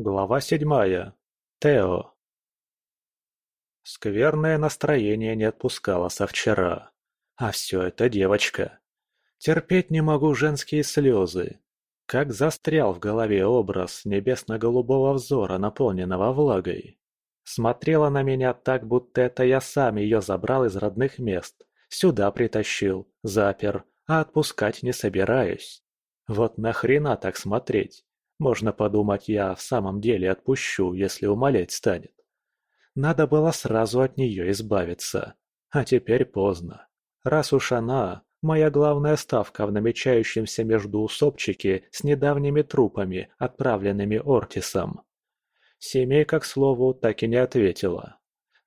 Глава седьмая. Тео. Скверное настроение не отпускало со вчера. А все это девочка. Терпеть не могу женские слезы. Как застрял в голове образ небесно-голубого взора, наполненного влагой. Смотрела на меня так, будто это я сам ее забрал из родных мест. Сюда притащил, запер, а отпускать не собираюсь. Вот нахрена так смотреть? Можно подумать, я в самом деле отпущу, если умолять станет. Надо было сразу от нее избавиться. А теперь поздно. Раз уж она – моя главная ставка в намечающемся междуусобчике с недавними трупами, отправленными Ортисом. Семейка, к слову, так и не ответила.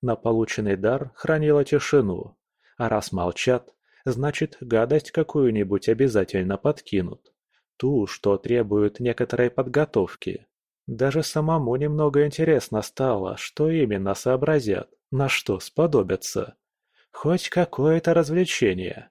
На полученный дар хранила тишину. А раз молчат, значит, гадость какую-нибудь обязательно подкинут. Ту, что требует некоторой подготовки. Даже самому немного интересно стало, что именно сообразят, на что сподобятся. Хоть какое-то развлечение.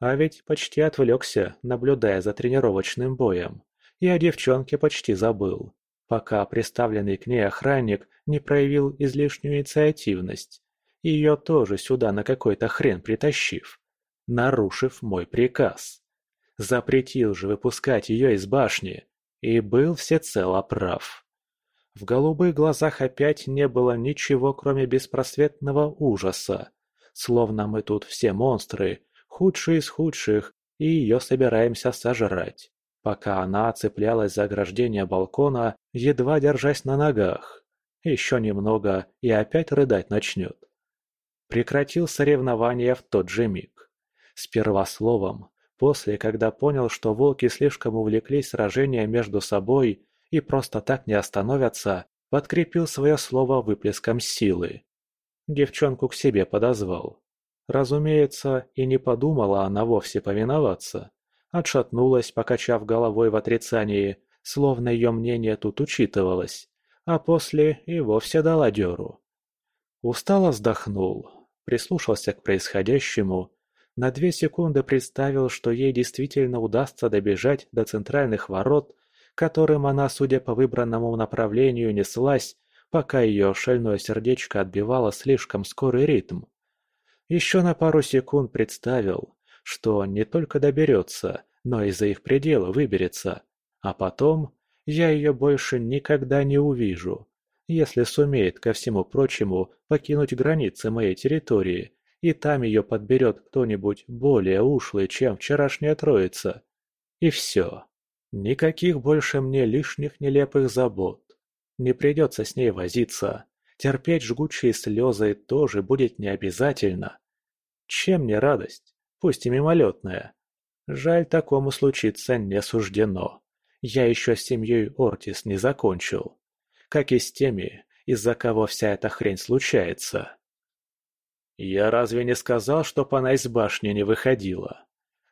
А ведь почти отвлекся, наблюдая за тренировочным боем. И о девчонке почти забыл, пока приставленный к ней охранник не проявил излишнюю инициативность, ее тоже сюда на какой-то хрен притащив, нарушив мой приказ. Запретил же выпускать ее из башни, и был всецело прав. В голубых глазах опять не было ничего, кроме беспросветного ужаса. Словно мы тут все монстры, худшие из худших, и ее собираемся сожрать. Пока она цеплялась за ограждение балкона, едва держась на ногах. Еще немного, и опять рыдать начнет. Прекратил соревнования в тот же миг. Сперва словом, после, когда понял, что волки слишком увлеклись сражением между собой и просто так не остановятся, подкрепил свое слово выплеском силы. Девчонку к себе подозвал. Разумеется, и не подумала она вовсе повиноваться. Отшатнулась, покачав головой в отрицании, словно ее мнение тут учитывалось, а после и вовсе дала дёру. Устало вздохнул, прислушался к происходящему, на две секунды представил, что ей действительно удастся добежать до центральных ворот которым она, судя по выбранному направлению, неслась, пока ее шальное сердечко отбивало слишком скорый ритм. Еще на пару секунд представил, что не только доберется, но и за их пределы выберется, а потом я ее больше никогда не увижу, если сумеет, ко всему прочему, покинуть границы моей территории, и там ее подберет кто-нибудь более ушлый, чем вчерашняя троица. И все. Никаких больше мне лишних нелепых забот. Не придется с ней возиться. Терпеть жгучие слезы тоже будет не обязательно. Чем не радость, пусть и мимолетная. Жаль, такому случиться не суждено. Я еще с семьей Ортис не закончил. Как и с теми, из-за кого вся эта хрень случается. Я разве не сказал, чтоб она из башни не выходила?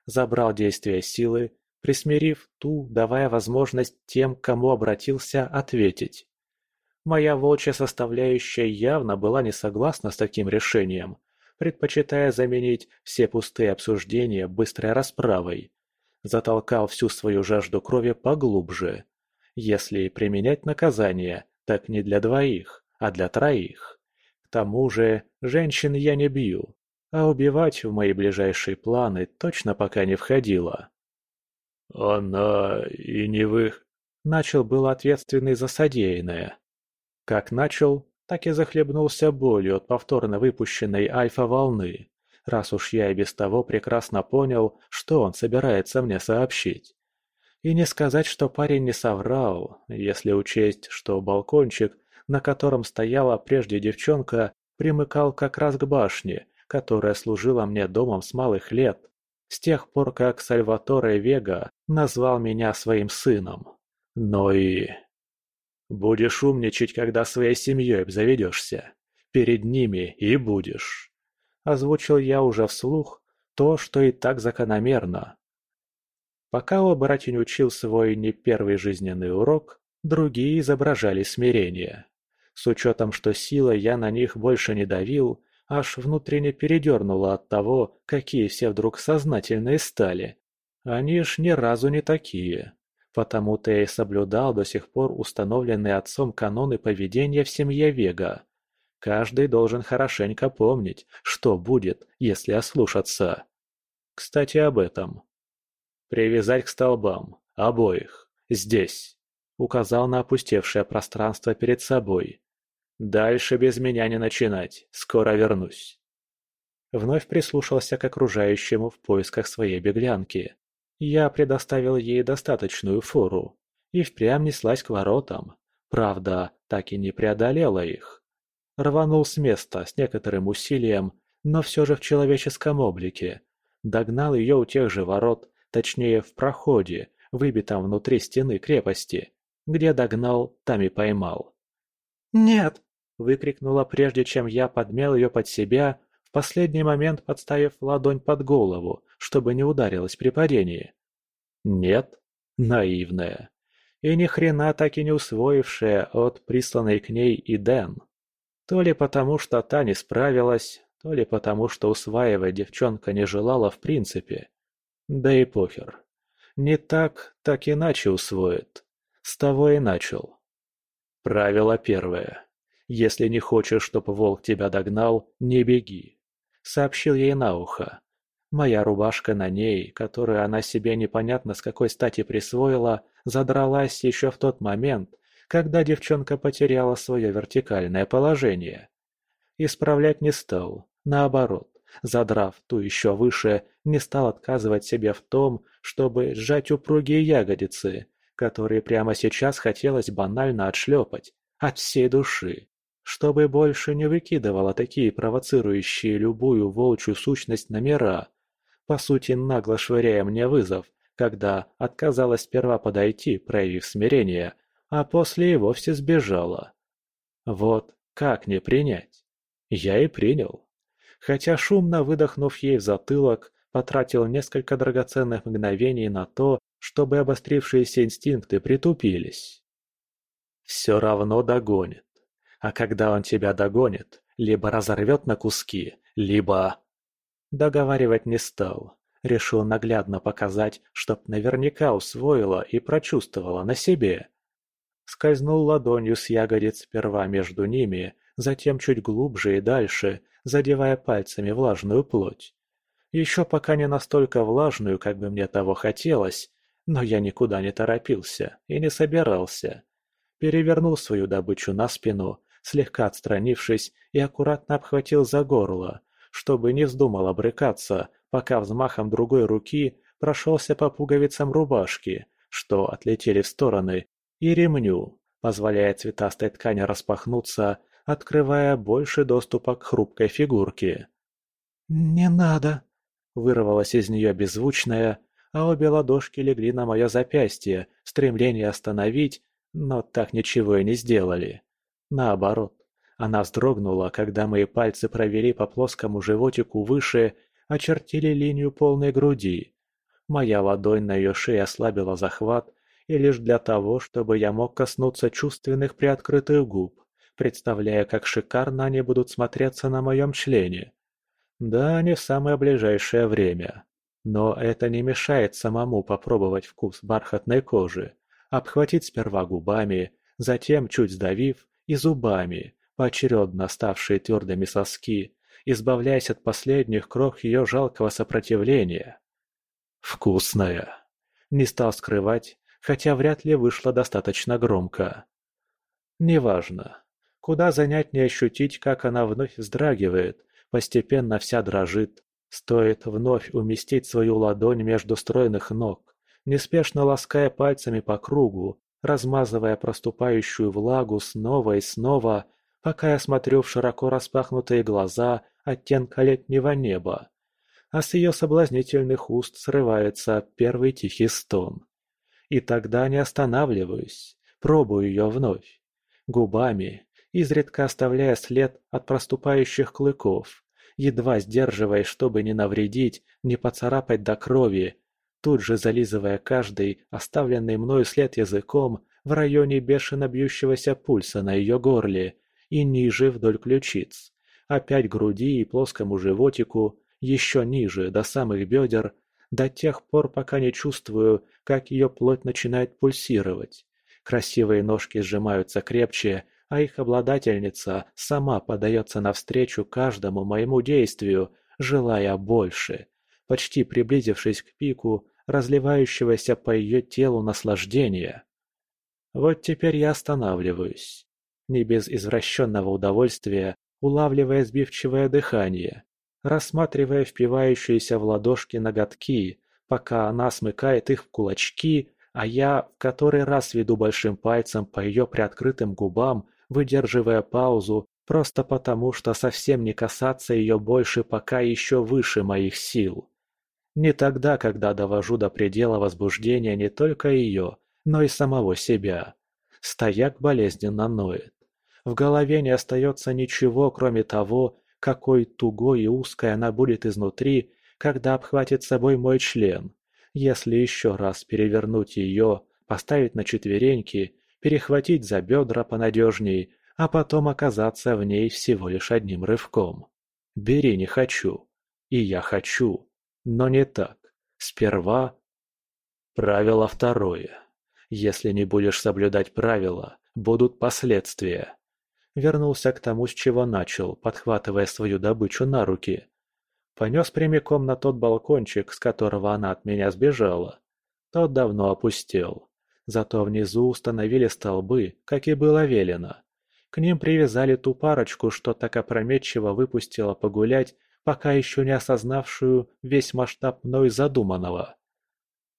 Забрал действие силы присмирив ту, давая возможность тем, кому обратился, ответить. Моя волчья составляющая явно была не согласна с таким решением, предпочитая заменить все пустые обсуждения быстрой расправой. Затолкал всю свою жажду крови поглубже. Если применять наказание, так не для двоих, а для троих. К тому же, женщин я не бью, а убивать в мои ближайшие планы точно пока не входило. «Она и не вы...» Начал был ответственный за содеянное. Как начал, так и захлебнулся болью от повторно выпущенной альфа-волны, раз уж я и без того прекрасно понял, что он собирается мне сообщить. И не сказать, что парень не соврал, если учесть, что балкончик, на котором стояла прежде девчонка, примыкал как раз к башне, которая служила мне домом с малых лет. С тех пор, как Сальваторе Вега назвал меня своим сыном. Но и... Будешь умничать, когда своей семьей обзаведешься. Перед ними и будешь. Озвучил я уже вслух то, что и так закономерно. Пока оборотень учил свой не первый жизненный урок, другие изображали смирение. С учетом, что силой я на них больше не давил, аж внутренне передернуло от того, какие все вдруг сознательные стали. Они ж ни разу не такие. Потому-то я и соблюдал до сих пор установленные отцом каноны поведения в семье Вега. Каждый должен хорошенько помнить, что будет, если ослушаться. Кстати, об этом. Привязать к столбам. Обоих. Здесь. Указал на опустевшее пространство перед собой. Дальше без меня не начинать. Скоро вернусь. Вновь прислушался к окружающему в поисках своей беглянки. Я предоставил ей достаточную фору и впрямь неслась к воротам. Правда, так и не преодолела их. Рванул с места с некоторым усилием, но все же в человеческом облике. Догнал ее у тех же ворот, точнее в проходе, выбитом внутри стены крепости. Где догнал, там и поймал. «Нет!» – выкрикнула прежде, чем я подмял ее под себя, в последний момент подставив ладонь под голову, чтобы не ударилась при падении. Нет, наивная. И ни хрена так и не усвоившая от присланной к ней и Дэн. То ли потому, что та не справилась, то ли потому, что усваивать девчонка не желала в принципе. Да и похер. Не так, так иначе усвоит. С того и начал. Правило первое. Если не хочешь, чтобы волк тебя догнал, не беги. Сообщил ей на ухо. Моя рубашка на ней, которую она себе непонятно с какой стати присвоила, задралась еще в тот момент, когда девчонка потеряла свое вертикальное положение. Исправлять не стал, наоборот, задрав ту еще выше, не стал отказывать себе в том, чтобы сжать упругие ягодицы, которые прямо сейчас хотелось банально отшлепать, от всей души, чтобы больше не выкидывала такие провоцирующие любую волчью сущность номера, по сути нагло швыряя мне вызов, когда отказалась сперва подойти, проявив смирение, а после и вовсе сбежала. Вот как не принять? Я и принял. Хотя шумно выдохнув ей в затылок, потратил несколько драгоценных мгновений на то, чтобы обострившиеся инстинкты притупились. Все равно догонит. А когда он тебя догонит, либо разорвет на куски, либо... Договаривать не стал. Решил наглядно показать, чтоб наверняка усвоила и прочувствовала на себе. Скользнул ладонью с ягодиц сперва между ними, затем чуть глубже и дальше, задевая пальцами влажную плоть. Еще пока не настолько влажную, как бы мне того хотелось, но я никуда не торопился и не собирался. Перевернул свою добычу на спину, слегка отстранившись и аккуратно обхватил за горло, чтобы не вздумал обрыкаться, пока взмахом другой руки прошелся по пуговицам рубашки, что отлетели в стороны, и ремню, позволяя цветастой ткани распахнуться, открывая больше доступа к хрупкой фигурке. «Не надо!» – вырвалась из нее беззвучная, а обе ладошки легли на мое запястье, стремление остановить, но так ничего и не сделали. Наоборот, она вздрогнула, когда мои пальцы провели по плоскому животику выше, очертили линию полной груди. Моя ладонь на ее шее ослабила захват, и лишь для того, чтобы я мог коснуться чувственных приоткрытых губ, представляя, как шикарно они будут смотреться на моем члене. Да, не в самое ближайшее время. Но это не мешает самому попробовать вкус бархатной кожи, обхватить сперва губами, затем, чуть сдавив, и зубами, поочередно ставшие твердыми соски, избавляясь от последних крох ее жалкого сопротивления. «Вкусная!» Не стал скрывать, хотя вряд ли вышло достаточно громко. Неважно. Куда занятнее ощутить, как она вновь вздрагивает, постепенно вся дрожит. Стоит вновь уместить свою ладонь между стройных ног, неспешно лаская пальцами по кругу, размазывая проступающую влагу снова и снова, пока я смотрю в широко распахнутые глаза оттенка летнего неба, а с ее соблазнительных уст срывается первый тихий стон. И тогда не останавливаюсь, пробую ее вновь, губами, изредка оставляя след от проступающих клыков, едва сдерживаясь, чтобы не навредить, не поцарапать до крови, тут же зализывая каждый оставленный мною след языком в районе бешено бьющегося пульса на ее горле и ниже вдоль ключиц, опять груди и плоскому животику, еще ниже, до самых бедер, до тех пор, пока не чувствую, как ее плоть начинает пульсировать. Красивые ножки сжимаются крепче, а их обладательница сама подается навстречу каждому моему действию, желая больше, почти приблизившись к пику, разливающегося по ее телу наслаждения. Вот теперь я останавливаюсь, не без извращенного удовольствия, улавливая сбивчивое дыхание, рассматривая впивающиеся в ладошки ноготки, пока она смыкает их в кулачки, а я в который раз веду большим пальцем по ее приоткрытым губам, выдерживая паузу, просто потому что совсем не касаться ее больше пока еще выше моих сил. Не тогда, когда довожу до предела возбуждения не только ее, но и самого себя. Стояк болезненно ноет. В голове не остается ничего, кроме того, какой тугой и узкой она будет изнутри, когда обхватит собой мой член. Если еще раз перевернуть ее, поставить на четвереньки, перехватить за бедра понадежней, а потом оказаться в ней всего лишь одним рывком. Бери не хочу. И я хочу. Но не так. Сперва... Правило второе. Если не будешь соблюдать правила, будут последствия. Вернулся к тому, с чего начал, подхватывая свою добычу на руки. Понес прямиком на тот балкончик, с которого она от меня сбежала. Тот давно опустел. Зато внизу установили столбы, как и было велено. К ним привязали ту парочку, что так опрометчиво выпустила погулять пока еще не осознавшую весь масштаб мной задуманного.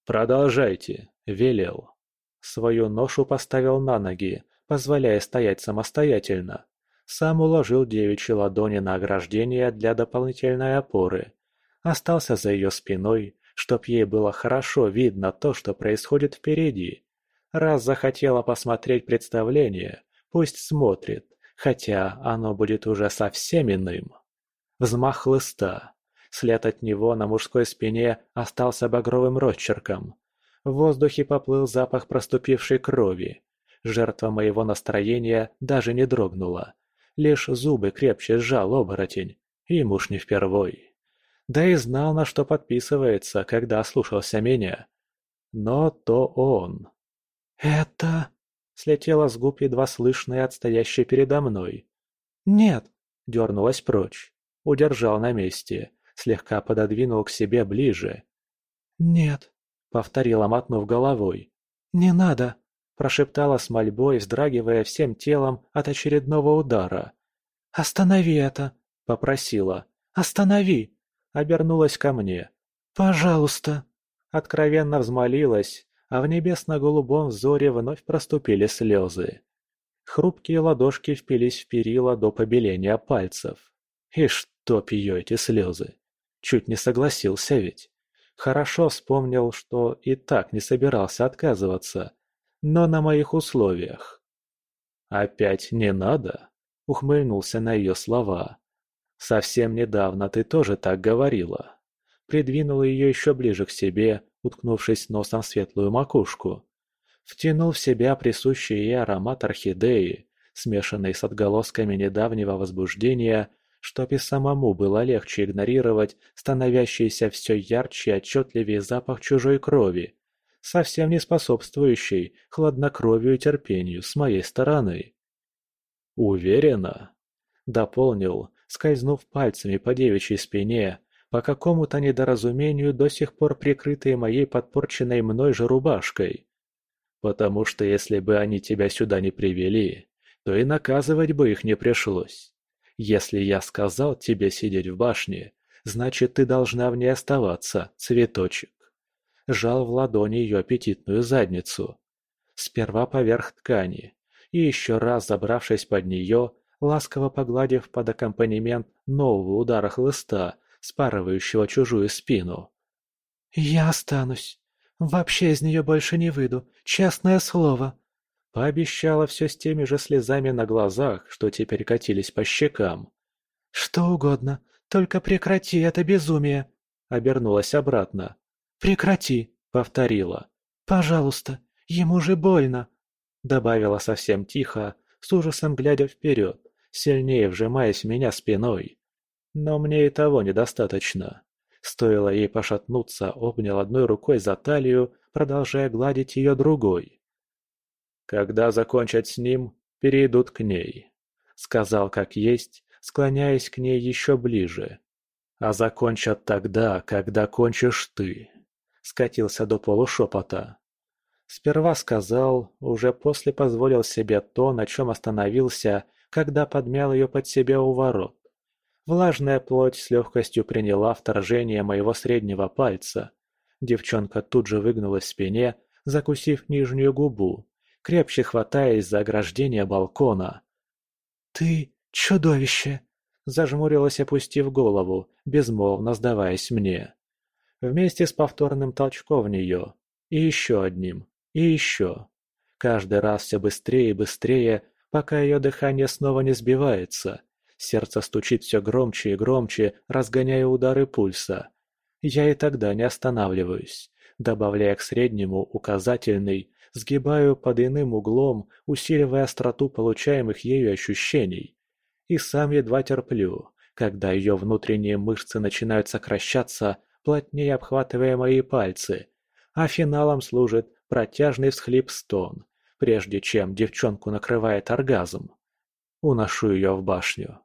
«Продолжайте», — велел. Свою ношу поставил на ноги, позволяя стоять самостоятельно. Сам уложил девичьи ладони на ограждение для дополнительной опоры. Остался за ее спиной, чтоб ей было хорошо видно то, что происходит впереди. Раз захотела посмотреть представление, пусть смотрит, хотя оно будет уже совсем иным. Взмах хлыста. След от него на мужской спине остался багровым росчерком. В воздухе поплыл запах проступившей крови. Жертва моего настроения даже не дрогнула. Лишь зубы крепче сжал оборотень. И муж не впервой. Да и знал, на что подписывается, когда слушался меня. Но то он. «Это...» — слетело с губ едва слышное отстоящее передо мной. «Нет!» — дернулась прочь. Удержал на месте, слегка пододвинул к себе ближе. «Нет», — повторила, мотнув головой. «Не надо», — прошептала с мольбой, вздрагивая всем телом от очередного удара. «Останови это», — попросила. «Останови!» — обернулась ко мне. «Пожалуйста!» Откровенно взмолилась, а в небесно-голубом взоре вновь проступили слезы. Хрупкие ладошки впились в перила до побеления пальцев. И чтоб ее эти слезы. Чуть не согласился ведь. Хорошо вспомнил, что и так не собирался отказываться. Но на моих условиях. «Опять не надо?» — ухмыльнулся на ее слова. «Совсем недавно ты тоже так говорила». Придвинул ее еще ближе к себе, уткнувшись носом в светлую макушку. Втянул в себя присущий ей аромат орхидеи, смешанный с отголосками недавнего возбуждения чтоб и самому было легче игнорировать становящийся все ярче и отчетливее запах чужой крови, совсем не способствующий хладнокровию и терпению с моей стороны. «Уверена?» — дополнил, скользнув пальцами по девичьей спине, по какому-то недоразумению до сих пор прикрытой моей подпорченной мной же рубашкой. «Потому что если бы они тебя сюда не привели, то и наказывать бы их не пришлось. Если я сказал тебе сидеть в башне, значит, ты должна в ней оставаться, цветочек. Жал в ладони ее аппетитную задницу. Сперва поверх ткани, и еще раз забравшись под нее, ласково погладив под аккомпанемент нового удара хлыста, спарывающего чужую спину. «Я останусь. Вообще из нее больше не выйду, честное слово», Пообещала все с теми же слезами на глазах, что теперь катились по щекам. «Что угодно, только прекрати это безумие!» Обернулась обратно. «Прекрати!» — повторила. «Пожалуйста, ему же больно!» Добавила совсем тихо, с ужасом глядя вперед, сильнее вжимаясь в меня спиной. Но мне и того недостаточно. Стоило ей пошатнуться, обнял одной рукой за талию, продолжая гладить ее другой. «Когда закончат с ним, перейдут к ней», — сказал как есть, склоняясь к ней еще ближе. «А закончат тогда, когда кончишь ты», — скатился до полушепота. Сперва сказал, уже после позволил себе то, на чем остановился, когда подмял ее под себя у ворот. Влажная плоть с легкостью приняла вторжение моего среднего пальца. Девчонка тут же выгнулась в спине, закусив нижнюю губу, крепче хватаясь за ограждение балкона. «Ты чудовище!» – зажмурилась, опустив голову, безмолвно сдаваясь мне. Вместе с повторным толчком в нее. И еще одним. И еще. Каждый раз все быстрее и быстрее, пока ее дыхание снова не сбивается. Сердце стучит все громче и громче, разгоняя удары пульса. Я и тогда не останавливаюсь. Добавляя к среднему указательный, сгибаю под иным углом, усиливая остроту получаемых ею ощущений. И сам едва терплю, когда ее внутренние мышцы начинают сокращаться, плотнее обхватывая мои пальцы, а финалом служит протяжный всхлип-стон, прежде чем девчонку накрывает оргазм. Уношу ее в башню.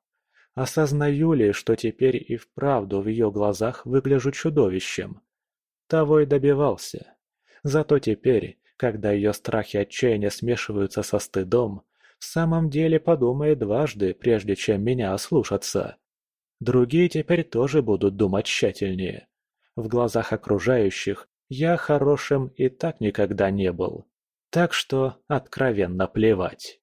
Осознаю ли, что теперь и вправду в ее глазах выгляжу чудовищем? Того и добивался. Зато теперь, когда ее страхи и отчаяние смешиваются со стыдом, в самом деле подумает дважды, прежде чем меня ослушаться. Другие теперь тоже будут думать тщательнее. В глазах окружающих я хорошим и так никогда не был. Так что откровенно плевать.